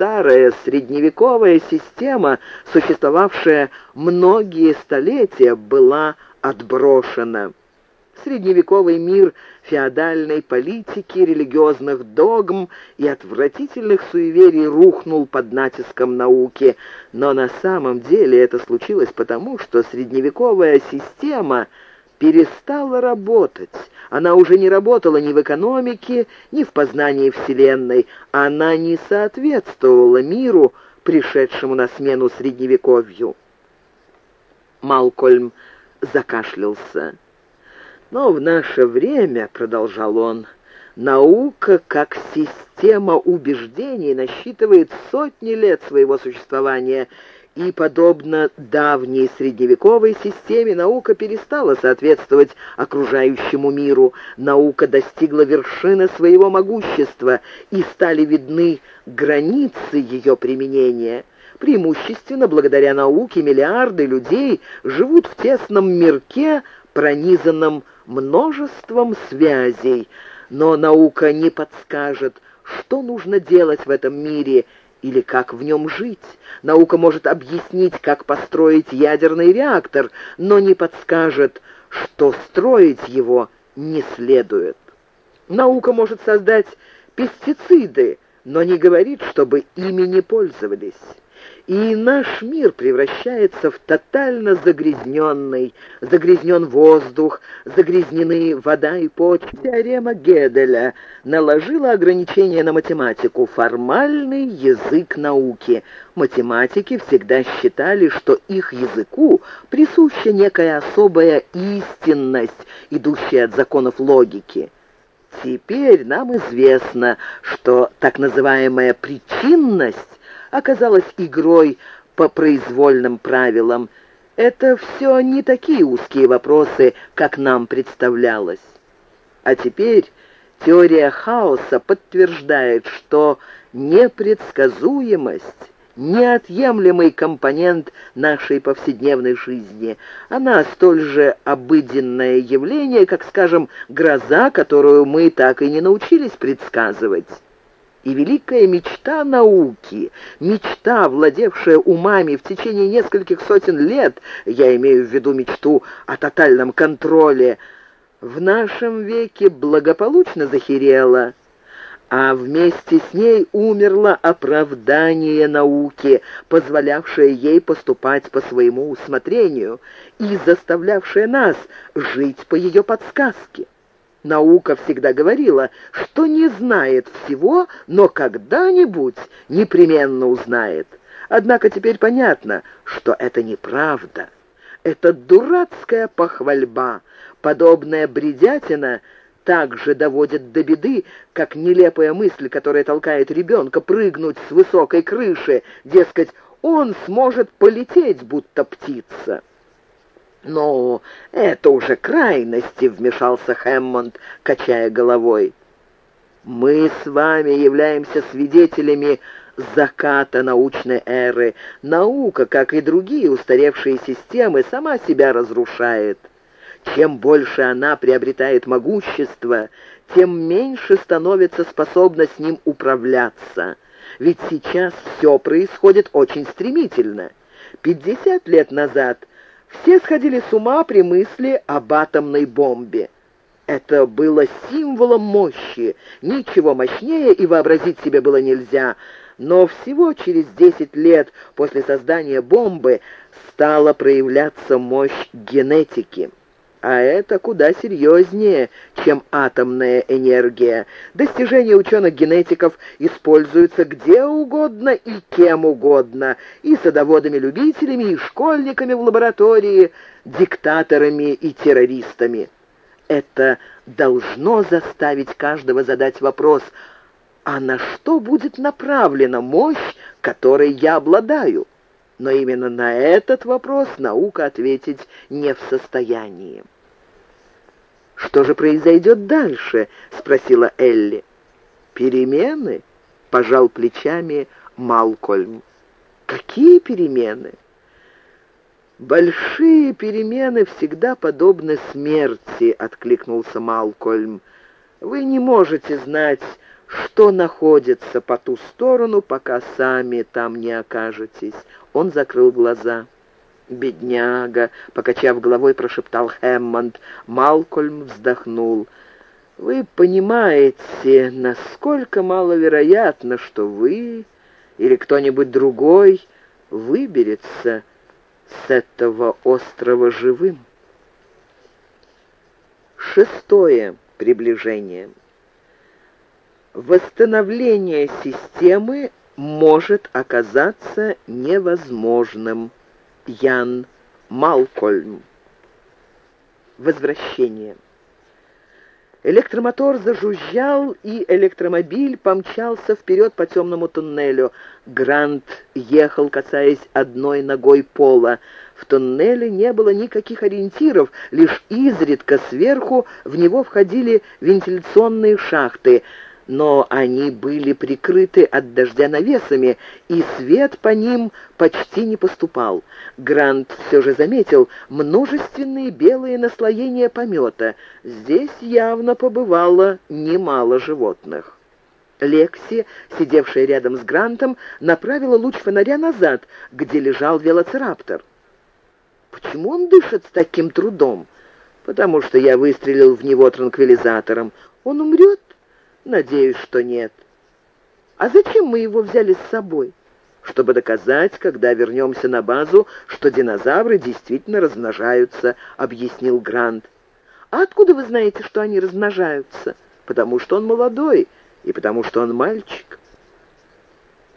старая средневековая система, существовавшая многие столетия, была отброшена. Средневековый мир феодальной политики, религиозных догм и отвратительных суеверий рухнул под натиском науки. Но на самом деле это случилось потому, что средневековая система перестала работать. Она уже не работала ни в экономике, ни в познании Вселенной. Она не соответствовала миру, пришедшему на смену Средневековью. Малкольм закашлялся. Но в наше время, — продолжал он, — наука как система убеждений насчитывает сотни лет своего существования, и, подобно давней средневековой системе, наука перестала соответствовать окружающему миру. Наука достигла вершины своего могущества, и стали видны границы ее применения. Преимущественно благодаря науке миллиарды людей живут в тесном мирке, пронизанном множеством связей, но наука не подскажет, что нужно делать в этом мире или как в нем жить. Наука может объяснить, как построить ядерный реактор, но не подскажет, что строить его не следует. Наука может создать пестициды, но не говорит, чтобы ими не пользовались и наш мир превращается в тотально загрязненный. Загрязнен воздух, загрязнены вода и почва. Теорема Геделя наложила ограничения на математику, формальный язык науки. Математики всегда считали, что их языку присуща некая особая истинность, идущая от законов логики. Теперь нам известно, что так называемая причинность оказалась игрой по произвольным правилам. Это все не такие узкие вопросы, как нам представлялось. А теперь теория хаоса подтверждает, что непредсказуемость неотъемлемый компонент нашей повседневной жизни. Она столь же обыденное явление, как, скажем, гроза, которую мы так и не научились предсказывать. И великая мечта науки, мечта, владевшая умами в течение нескольких сотен лет, я имею в виду мечту о тотальном контроле, в нашем веке благополучно захерела, а вместе с ней умерло оправдание науки, позволявшее ей поступать по своему усмотрению и заставлявшее нас жить по ее подсказке. Наука всегда говорила, что не знает всего, но когда-нибудь непременно узнает. Однако теперь понятно, что это неправда. Это дурацкая похвальба, подобная бредятина также доводит до беды, как нелепая мысль, которая толкает ребенка прыгнуть с высокой крыши, дескать, он сможет полететь, будто птица. «Ну, это уже крайности», — вмешался Хэммонд, качая головой. «Мы с вами являемся свидетелями заката научной эры. Наука, как и другие устаревшие системы, сама себя разрушает. Чем больше она приобретает могущество, тем меньше становится способна с ним управляться. Ведь сейчас все происходит очень стремительно. Пятьдесят лет назад все сходили с ума при мысли об атомной бомбе. Это было символом мощи, ничего мощнее и вообразить себе было нельзя. Но всего через десять лет после создания бомбы стала проявляться мощь генетики. А это куда серьезнее, чем атомная энергия. Достижения ученых-генетиков используются где угодно и кем угодно, и садоводами-любителями, и школьниками в лаборатории, диктаторами и террористами. Это должно заставить каждого задать вопрос, а на что будет направлена мощь, которой я обладаю? но именно на этот вопрос наука ответить не в состоянии. «Что же произойдет дальше?» — спросила Элли. «Перемены?» — пожал плечами Малкольм. «Какие перемены?» «Большие перемены всегда подобны смерти», — откликнулся Малкольм. «Вы не можете знать, что находится по ту сторону, пока сами там не окажетесь. Он закрыл глаза. «Бедняга!» — покачав головой, прошептал Хэммонд. Малкольм вздохнул. «Вы понимаете, насколько маловероятно, что вы или кто-нибудь другой выберется с этого острова живым?» Шестое приближение. Восстановление системы может оказаться невозможным. Ян Малкольм. Возвращение. Электромотор зажужжал, и электромобиль помчался вперед по темному туннелю. Грант ехал, касаясь одной ногой пола. В туннеле не было никаких ориентиров, лишь изредка сверху в него входили вентиляционные шахты — но они были прикрыты от дождя навесами, и свет по ним почти не поступал. Грант все же заметил множественные белые наслоения помета. Здесь явно побывало немало животных. Лекси, сидевшая рядом с Грантом, направила луч фонаря назад, где лежал велоцираптор. «Почему он дышит с таким трудом?» «Потому что я выстрелил в него транквилизатором. Он умрет?» Надеюсь, что нет. А зачем мы его взяли с собой? Чтобы доказать, когда вернемся на базу, что динозавры действительно размножаются, объяснил Грант. А откуда вы знаете, что они размножаются? Потому что он молодой и потому что он мальчик.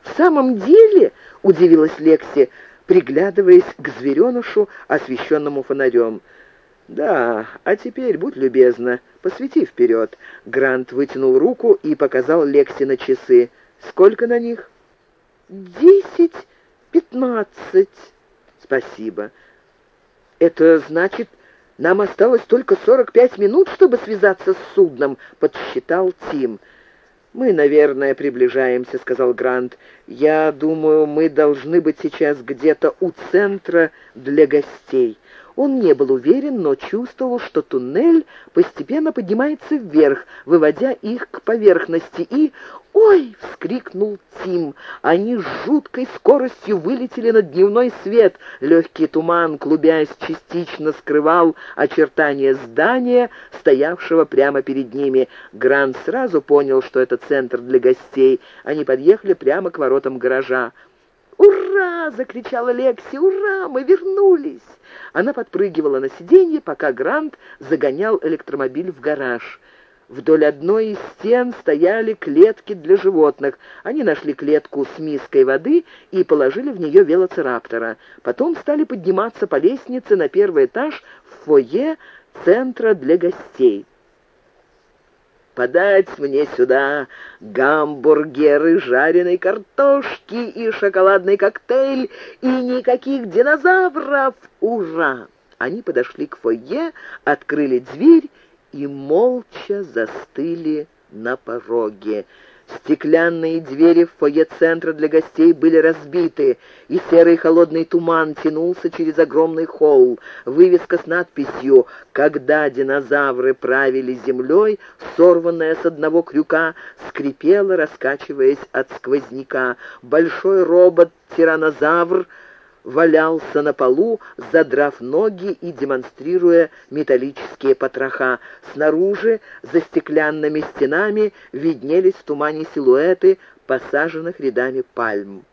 В самом деле, удивилась Лекси, приглядываясь к зверенышу, освещенному фонарем. «Да, а теперь, будь любезна, посвети вперед». Грант вытянул руку и показал Лекси на часы. «Сколько на них?» «Десять, пятнадцать». «Спасибо. Это значит, нам осталось только сорок пять минут, чтобы связаться с судном», — подсчитал Тим. «Мы, наверное, приближаемся», — сказал Грант. «Я думаю, мы должны быть сейчас где-то у центра для гостей». Он не был уверен, но чувствовал, что туннель постепенно поднимается вверх, выводя их к поверхности, и... «Ой!» — вскрикнул Тим. Они с жуткой скоростью вылетели на дневной свет. Легкий туман, клубясь, частично скрывал очертания здания, стоявшего прямо перед ними. Грант сразу понял, что это центр для гостей. Они подъехали прямо к воротам гаража. «Ура!» — закричала Лекси. «Ура! Мы вернулись!» Она подпрыгивала на сиденье, пока Грант загонял электромобиль в гараж. Вдоль одной из стен стояли клетки для животных. Они нашли клетку с миской воды и положили в нее велоцираптора. Потом стали подниматься по лестнице на первый этаж в фойе центра для гостей подать мне сюда гамбургеры, жареной картошки и шоколадный коктейль, и никаких динозавров! Ура!» Они подошли к фойе, открыли дверь и молча застыли на пороге. Стеклянные двери в фойе центра для гостей были разбиты, и серый холодный туман тянулся через огромный холл. Вывеска с надписью «Когда динозавры правили землей», сорванная с одного крюка, скрипела, раскачиваясь от сквозняка. Большой робот-тиранозавр — валялся на полу, задрав ноги и демонстрируя металлические потроха. Снаружи, за стеклянными стенами, виднелись в тумане силуэты посаженных рядами пальм.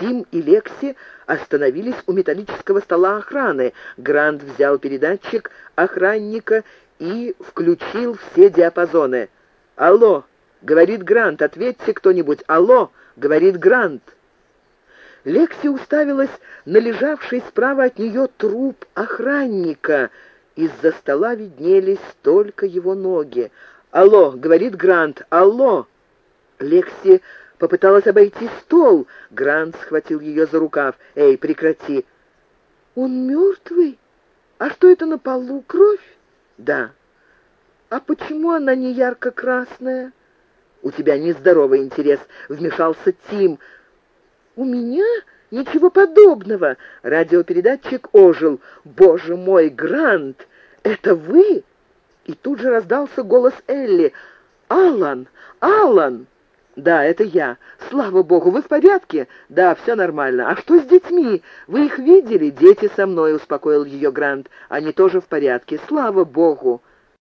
Тим и Лекси остановились у металлического стола охраны. Грант взял передатчик охранника и включил все диапазоны. «Алло!» — говорит Грант. «Ответьте кто-нибудь!» «Алло!» — говорит Грант. Лекси уставилась на лежавший справа от нее труп охранника. Из-за стола виднелись только его ноги. «Алло!» — говорит Грант. «Алло!» Лекси попыталась обойти стол. Грант схватил ее за рукав. «Эй, прекрати!» «Он мертвый? А что это на полу? Кровь?» «Да». «А почему она не ярко-красная?» «У тебя нездоровый интерес», — вмешался Тим. «У меня ничего подобного!» Радиопередатчик ожил. «Боже мой, Грант, это вы?» И тут же раздался голос Элли. «Аллан! Аллан!» «Да, это я. Слава богу, вы в порядке?» «Да, все нормально. А что с детьми? Вы их видели?» «Дети со мной», — успокоил ее Грант. «Они тоже в порядке. Слава богу!»